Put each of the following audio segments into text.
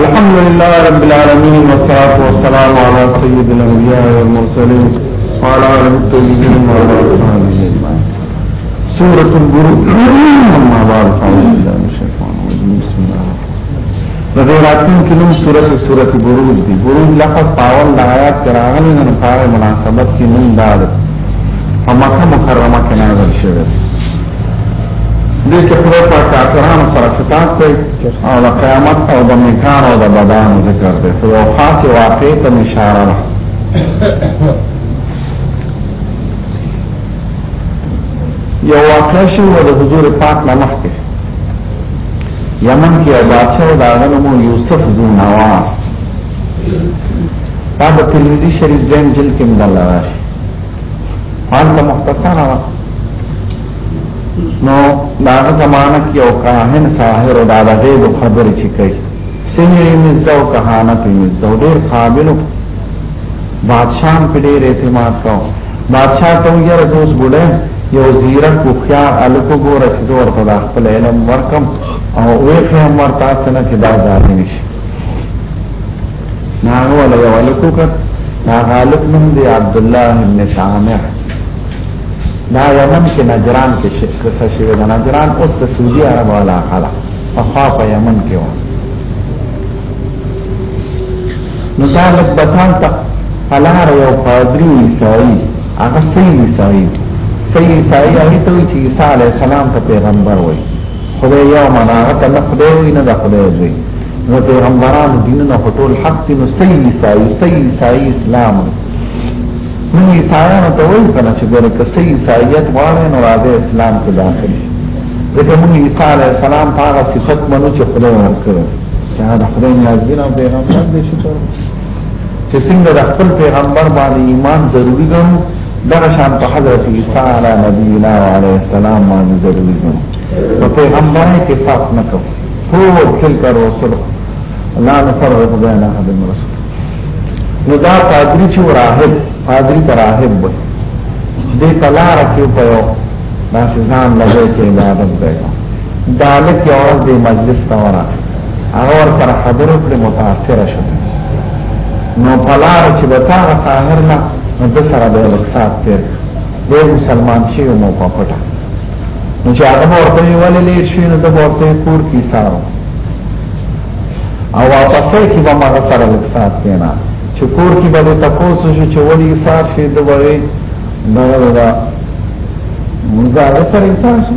الحمد لله رب العالمين والصلاة والسلام على سيد الأنبياء والمرسلين وعلى آله الطيبين وعلى أصحابه أجمعين سورة البروج أما بعد أعوذ بالله من الشيطان الرجيم بسم الله نو دې راتلونکي نوم سورۃ سورۃ بروج دی بروج لقب پاول د آیات کراغلی نن په مناسبت کې نوم دار په مکه مکرمه کې نازل شوی دې کې په پا کافرانو سره خطاب کوي او د قیامت او د میکان او د بدن ذکر دی په یو خاص واقعې ته اشاره ده یو واقع شو د حضور پاک نامه کې یمن کې یو بادشاہ او داغه نوم یوسف ذو نواس دا د ترمذی شریف دیم جل کې مدل راشي حال ته مختصر و نو داغه زمانہ کې یو کاهن ساحر او داغه غیب خبر چې کوي سمیر مزدو کهانت مزدو ډیر قابل بادشاہ په ډیر اعتماد کاوه بادشاہ ته یې رسوس بوله یو زیرک کو خیا الکو ګور چې دور په خپل علم ورکم او وې خیا مرتا سن چې دا ځای نشي ناغه ولا یو الکو کړ ناغه الک نوم دی عبد الله بن شامع دا یمن کې نجران کې قصه شوی دا نجران اوس د سعودي عرب علاقه ده په خوا په یمن کې و نو دا لږ بتان ته پلار یو پادری عیسائی هغه سید عیسائی سید عیسائی هغه ته چې عیسی علی السلام ته پیغمبر وای خدای یو معنا هغه ته نه خدای وای نه د خدای دی نو پیغمبران دینونه ټول حق دي نو سید عیسائی سید عیسائی اسلام نو عیسایانو ته وای کنه چې ګوره که سید عیسایت غواړي نو راځي اسلام کې داخل شي ځکه موږ عیسی علی السلام په هغه صفت منو چې خدای ورکړي دا د خدای نازل او پیغمبر دې شکر چې څنګه د خپل پیغمبر باندې ایمان ضروری ګڼو دغه شان په حضرت عیسی علی نبینا علیه السلام باندې ضروری ګڼو په پیغمبري کې فرق نه کوو هو تلک الرسل لا نفرق بین احد من رسل نو دا پادری چې راهب پادری ته راهب وي دې تلار کې په یو داسې ځان لږه کې عبادت دی دا لک یو ورځ د مجلس ته ورغی هغه ور سره خبرو کړې متاثر شو نو پلار چې به تاغه ساهر نه نو د سره به لک سات تیر ډېر مسلمان شي مو په پټه نو چې هغه ورته ولې لې شي نو د ورته کور کې سارو او واپس کې به ما سره لک سات کینا چې کور کې به تاسو شو چې ولې سات شي د وری نه ولا موږ هغه سره انسان شو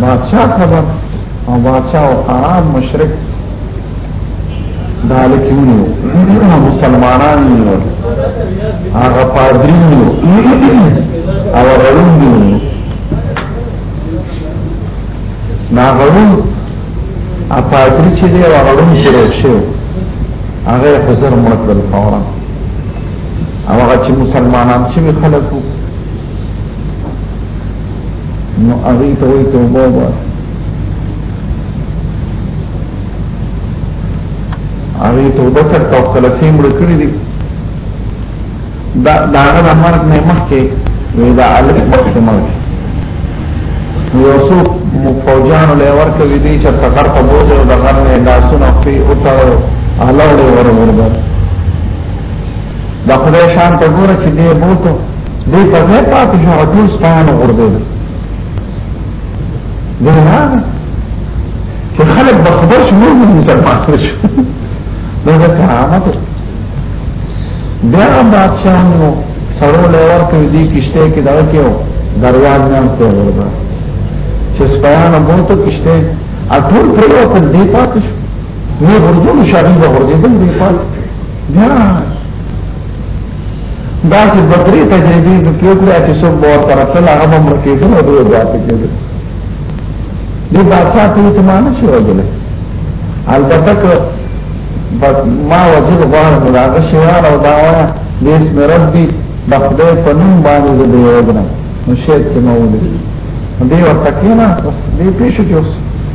بادشاہ خبر او بادشاہ او حرام مشرک دالکیونی مسلمانان نیو هغه پادری نیو او غړون نیو نا غړون ا پادری چې دی هغه غړون شروع شو هغه حضور مړ کړ فورا او هغه چې مسلمانان شوی خلکو نو هغه ته وي توبه وباس هغه توبه تر تو کله سیم ورکړي دي دا دا هغه مرګ نه مخکې وی دا الګ مخکې مرګ یو څو فوجان له ورکه وی دي چې تکر په بوج او دغه نه لاسونه په او تر اهل ور ورده دا خدای شان ته ګوره چې دې بوته دې په ځای پاتې شو ټول ستانه ورده دي نه چې خلک به خبر شي نور مسلمان شي دا د کرامت بیا هم بادشاہانو سره لور کوي دي کشته کې دا کېو دروازه نه ته ورده چې سپیان مو ته کشته اټول پرې وکړ دی پاتې شو نه ورته شاګرد ورته دی پاتې بیا دا چې بدري تجربې د پیوکړه چې څو بور سره تل هغه عمر کې دوه دوه ځات کې دي دې بادشاہ ته اعتماد شي وګړي البته که بس ما وجد غوار ملاغه شوار او داوا دیس می ربی بخده پنون بانی ده دیو ادنا نو شید چه مولد دیو تکینا بس دی پیشو که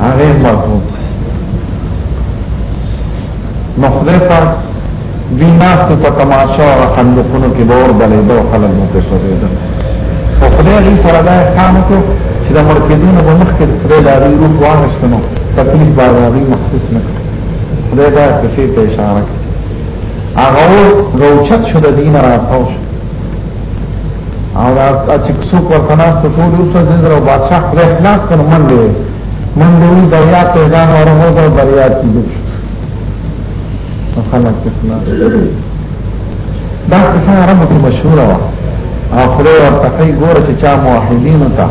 هغه مرحوم نو خدای پاک دوی ناس په تماشا او خندقونو کې به اور بلې دوه خلک مو په سوځي ده او خدای دې سره دا احسان وکړو چې د مړ کېدونو په مخ کې خدای دا وی روح واغشتنو تکلیف باندې مخصوص نه خدای دا کسې ته اشاره کوي هغه روچت شو د دین را پاو شو او دا چې څوک ورته ناس ته ټول اوس زندر او بادشاہ خدای خلاص کړ من دی من دی دریا ته ځان ورغو دا دریا کې دي خلک ته خلاص دا څنګه عربو کې مشهور و او خدای ورته کوي ګوره چې چا موحدین ته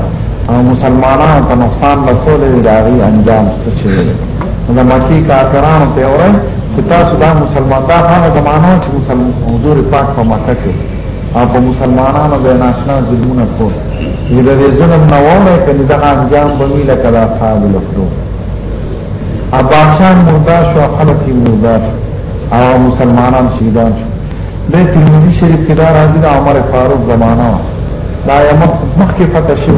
او مسلمانانو ته نقصان رسول دی دا غي انجام څه شي د مکی کافرانو ته اورای چې تاسو دا مسلمان دا هغه زمانہ چې مسلمان حضور پاک په مکه کې او په مسلمانانو به ناشنا ظلمونه کو دې دې ظلم نه وونه کړي دا انجام به وی لکه دا صاحب لفتو اباشان مردا شو خلک مردا او مسلمانان شهیدان شو د ترمذی شریف کې دا راځي د عمر فاروق زمانہ دا یمه مخکې فتح شو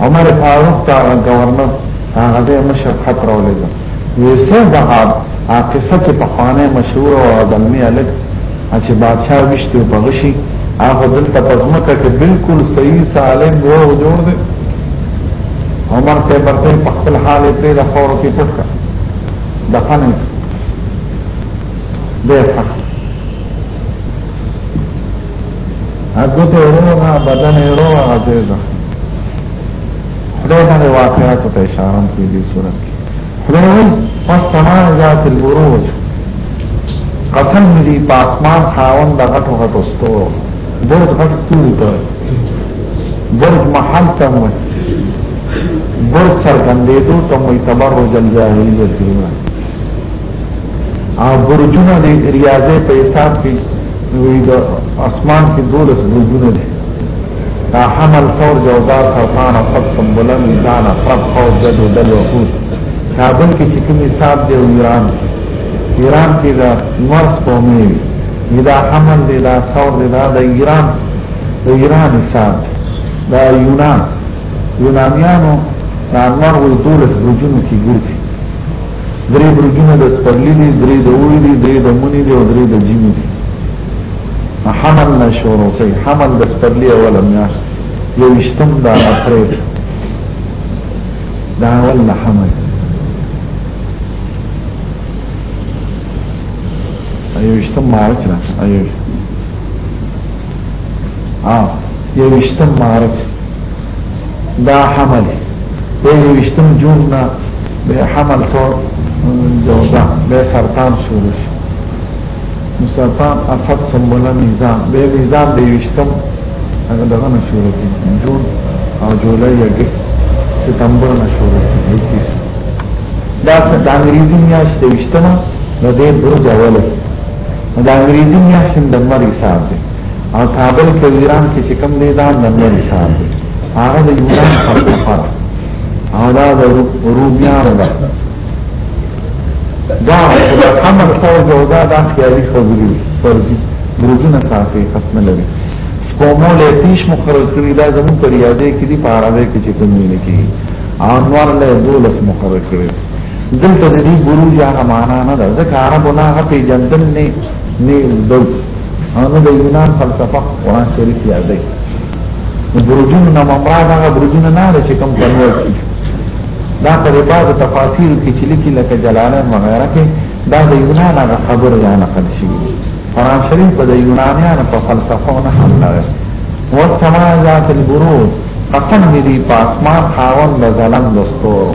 عمر فاروق تا گورنر هغه دې مشر خط راولې ده ویسه دا هغه قصه چې په خوانه مشهور او عدمي الګ چې بادشاہ وشته په غشي هغه دلته په ځمکه کې بالکل صحیح سالم و او جوړ دی عمر ته برته په خپل حال په د خور کې پټ کړ دفن دی اګوت روغه بدن روغه عزیزه خدای باندې واقعاتو ته اشاره کوي دې صورت کې خدای وایي فسما ذات البروج قسم دې په اسمان خاون د غټو غټو ستورو برج غټ ستوري ته برج محل ته مو برج سرګندې دوه ته مو تبرج الجاهلیت دی او برجونه د ریاضه په حساب کې وی د اسمان کې دولس برجونه دي دا حمل ثور جوزا سرطان سب سمبلن دان اطرف خوف جد و دل وقود کابل کې چې کوم حساب دی ایران ایران کې دا مرس قومي وي دا حمل دی دا ثور دی دا د ایران د ایران حساب دا یونان یونانیانو دا انوار وی دولس برجونه کې ګرځي درې برګونه د سپرلی دي درې د اوړي دي درې د منی دي او درې د جیمی دي حمل نه شروع کوي حمل د سپرلی اوله میاشت یو اشتم دا اپریل دا اول حمل ایو اشتم مارچ نه ایو ها یو وشتم مارچ دا حمل دی یو وشتم جون نه به حمل سو جوزا به سرطان شروع شي سرطان اسد سمبولا میزان به میزان دی وشتم هغه دغه نه شروع کیږي جون او جولای اگست ستمبر نه شروع کیږي دا څه د انګریزي میاشت وشتمه نو دې برج اوله د انګریزي میاشتې د لمر حساب دی او کابل کې ایران کې چې کم دی دا د لمر حساب دی هغه د یونان فلسفه او دا د رومیانو ده دا خمر سره جودا دا خیالي خبرې فرضي برجونه صافي ختم لري سپومو له تیش مقرر کړی دا زمون پر یادې کې دي په عربه کې چې کوم نه کیږي انوار له دولس مقرر کړی دلته د دې بروج هغه معنا نه ده ځکه عربو نه هغه پیجندل نه نه دوی او نه د یونان فلسفه قرآن شریف یاد دی بروجونو نه مراد هغه بروجونه نه لري چې کوم کنوړ شي دا په بعض تفاسیر کې چې لیکي لکه جلالین وغیرہ کې دا د یونان هغه خبره یا نقل شي قرآن شریف په د یونانیانو په فلسفه نه حل لري والسماء ذات البروج قسم دې په اسمان خاوند ظلم دستور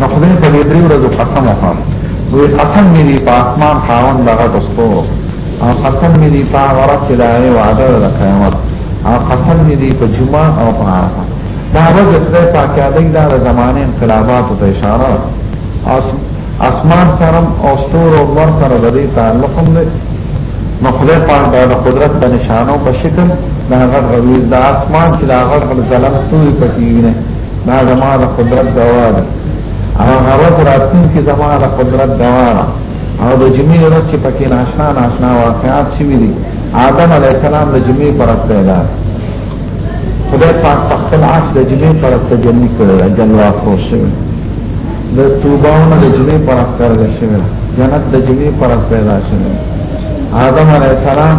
نو خدای په دې درې ورځو قسم وکړ وی قسم مې دی په اسمان خاوند دغه دستو او قسم مې دی په ورځ چې دا یې وعده ده قیامت او قسم مې دی په جمعه او په عرفه دا ورځ د پاکیادۍ دا د زمانه انقلابات ته اشاره اس اسمان سره او ستور او ور سره د دې تعلق هم دی نو خدای پاک دا د قدرت په نشانو په شکل دا غړ غوي د اسمان چې دا غړ غړ ظلم ستوري پکې نه دا زما د قدرت دوا ده هغه ورځ راتلون کې زما د قدرت دوا ده او د جمعې ورځ چې پکې ناشنا ناشنا واقعات شوي دي آدم علی السلام د جمعې پر پیدا خدای پاک په خپل عرش د جمعې پر تجلی کړل جلوه خو شوی د توبهونه د جمعې پر کړل شوی جنت د جمعې پر پیدا شوی آدم علی السلام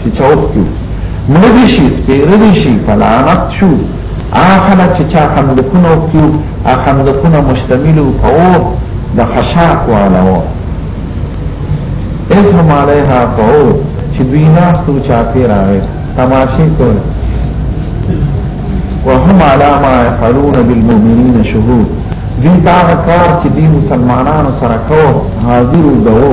چې چوک کې مړي شي سپېرلي شي فلانت شو هغه خلک چې چا خندقونه وکړو هغه خندقونه مشتمل وو په اور د خشاک والا وو اسم علیها قعود چې دوی ناستو چاپی راغی تماشې کول وهم علا ما يفعلون بالمؤمنین شهود دین دا کار چې دی مسلمانانو سره کو حاضر وو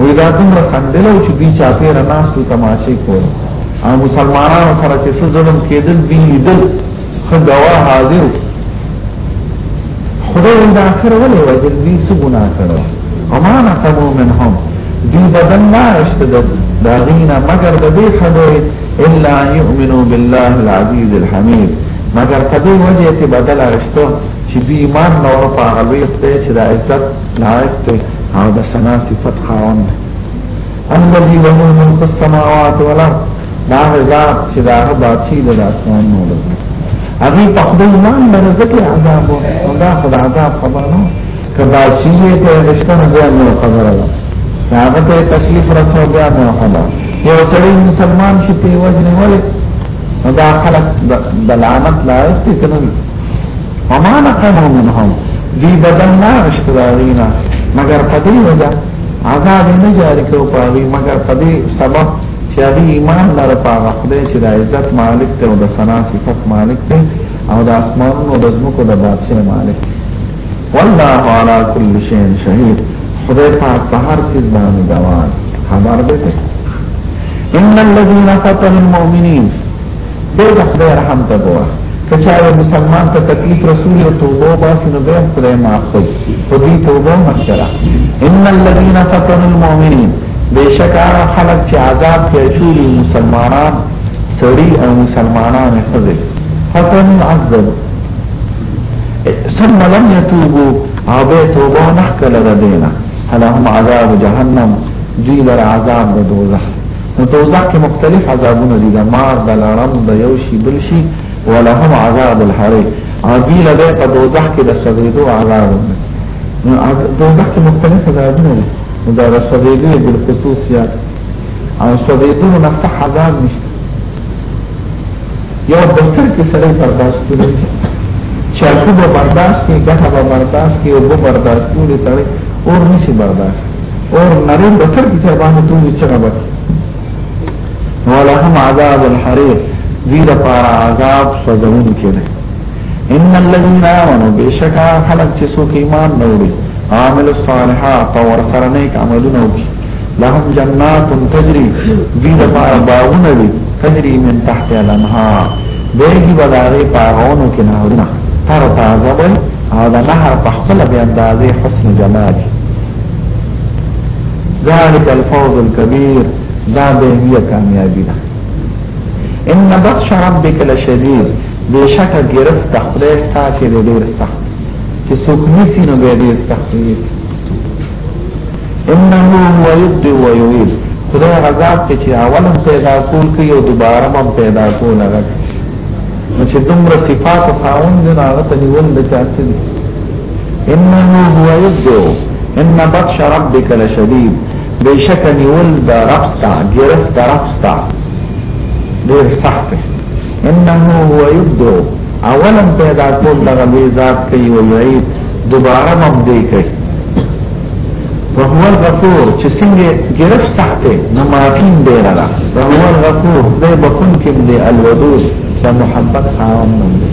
وی دا دومره خندلو چې دوی چا پیر ناس ته تماشې کول او مسلمانانو سره چې څه ظلم کېدل دوی لیدل خدوا حاضر خدای دا اخر ولې وجل دوی څه ګناه کړو وما نقمو منهم دوی بدن نه اشتد دا غینا مگر د دې خدای الا يؤمنوا بالله العزيز الحميد مگر کدی وجه ته بدل اشتو چې دوی ایمان نور په هغه لوی خدای چې د عزت لایق دی او د سنا صفت خاوند الذي له ملك السماوات والارض دا ذات چې دا باطی د اسمان نور هغه په خپل ځان باندې ځکه عذاب او دا خدای عذاب خبر نه کبا چې ته رښتیا نه ځان نو خبره ده هغه ته تکلیف رسو بیا نه خبره یو سړی مسلمان شي په وجه نه ولې دا خلک د لعنت لایق دي کنه وما نقموا منهم دی بدل نه رشت داغینا مگر پدې وجه عذاب نه جاری کو پاوی مگر پدې سبب چې هغه ایمان لره پاغه خدای چې د عزت مالک ته او د ثنا صفت مالک ته او د اسمانونو د ځمکو د بادشاہ مالک والله على كل شيء شهيد خدای پاک په هر څه باندې دوان خبر ده ان الذين قتلوا المؤمنين دې د خدای رحم ته ګوره کچاره مسلمان ته تکلیف رسول او توبه باسي نو به خدای معاف کوي خو دې توبه مخکره ان الذين فتنوا المؤمنين بشکا خلق چې عذاب کې شوري مسلمانان سړي او مسلمانان خزه فتن عذب ثم لم يتوبوا عبه توبه نحکل ردینا حلهم عذاب جهنم دوی لر عذاب دوزخ نو دوزخ کې مختلف عذابونه دي د مار د لړم د یو شي بل شي ولهم عذاب الحريق او دی له په دوزخ کې د سوزیدو عذاب نو دوزخ کې مختلف عذابونه دي نو دا د سوزیدو بل خصوصیات او سوزیدو نه صح عذاب نشته یو بسر کې سره برداشت کوي چاکو به برداشت کوي ګټه به برداشت کوي او به برداشت کوي تړي اور نشي برداشت اور نرین بسر کی سر باندې ټول چې نه بچي ولهم عذاب الحريق زیر پار عذاب سوزون کې نه ان الذين امنوا بشکا خلق چې څوک ایمان لري عامل الصالحات او سره نیک عملونه وکړي لهم جنات تجري زیر پار باغونه دي تجري من تحت الانهار دغه بداري پاغونو کې نهرونه تر تازه وي او د نهر په خپل بیا اندازې حسن جمال ذلك الفوز الكبير دا به هي کامیابی ده ان بطش ربك لشديد بشک گرفت خدای ستاسو دې ډیر سخت چې څوک نسی نو به ډیر سخت وي انه هو يبدئ ويعيد خدای غذاب ته چې اول هم پیدا کول کوي او دوباره هم پیدا کول هغه نو چې دومره صفات او خاوند نه هغه ته نیول د چا څه دي انه هو یبدو ان بطش ربک لشدید بیشک نیول د ربستا گرفت د ربستا ډیر سخت انه هو یبدو اولا پیدا کول دغه دی ذات کوي او یعید دوباره هم دی کوي په هو غفور چې څنګه گرفت سخت نه ماتین دی را هو غفور دی بكون کې دی الودود په محبت خاوند باندې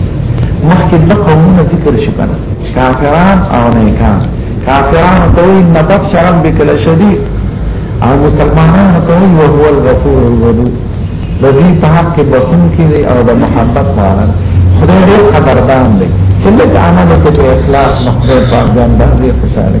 مخکې د قومونو ذکر شي کنه کافران او نیکان کافران کوي مدد شرم بکل شدید او مسلمانان کوي او هو الغفور الودود د دې په حق کې بخون کې او د محبت خاوند خدای دې خبردان دی چې لږ عمل کې اخلاص مخدوم په ځان باندې خوشاله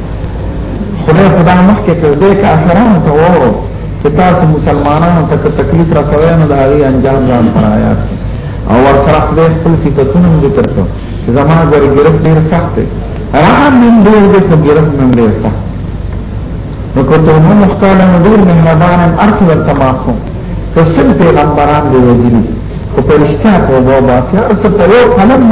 خدای خدا مخکې کړ دې کافرانو ته وو چې تاسو مسلمانانو ته تکلیف را کوي نو دا غي انجام ځان پرایا او ور سره خدای خپل صفاتونه ذکر کړ چې زما غوړي ګرفت ډیر سخت دی رحم من ډیر دې په ګرفت من ډیر سخت نو کوته مو مختاله ډیر مهربان ارسل تماکو فسن پیغمبران دی وجلی او پرشتہ په وو باسي ارسل په یو قلم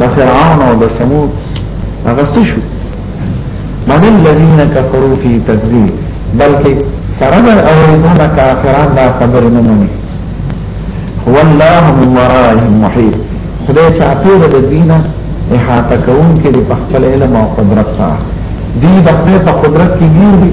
د فرعون او د ثمود هغه څه شو من الذين كفروا في تكذيب بلکې سره د اورېدون کافران دا خبر نه مني هو الله من ورائهم محيط خدای چې اپیر د دینه احاطه کوونکې د خپل علم او قدرت سره دی د خپل قدرت کې ګیر دي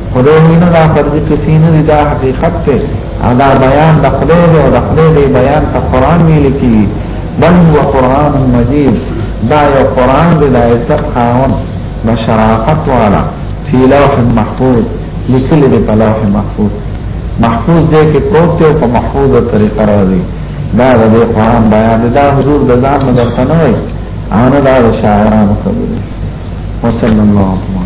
خدای نه دا فرض کسی نه دا حقیقت ته او دا بیان د خدای دی او د خدای دی بیان ته قران ویل کی بل هو قران مجید دا یو قران دی د عزت خاون بشرافت والا فی لوح محفوظ لیکل دی په لوح محفوظ محفوظ دی کې پروت دی په محفوظه طریقه راځي دا د قران بیان دی دا حضور د ځان نه درته نه وي انا دا شاعرانو خبره وصلی الله علیه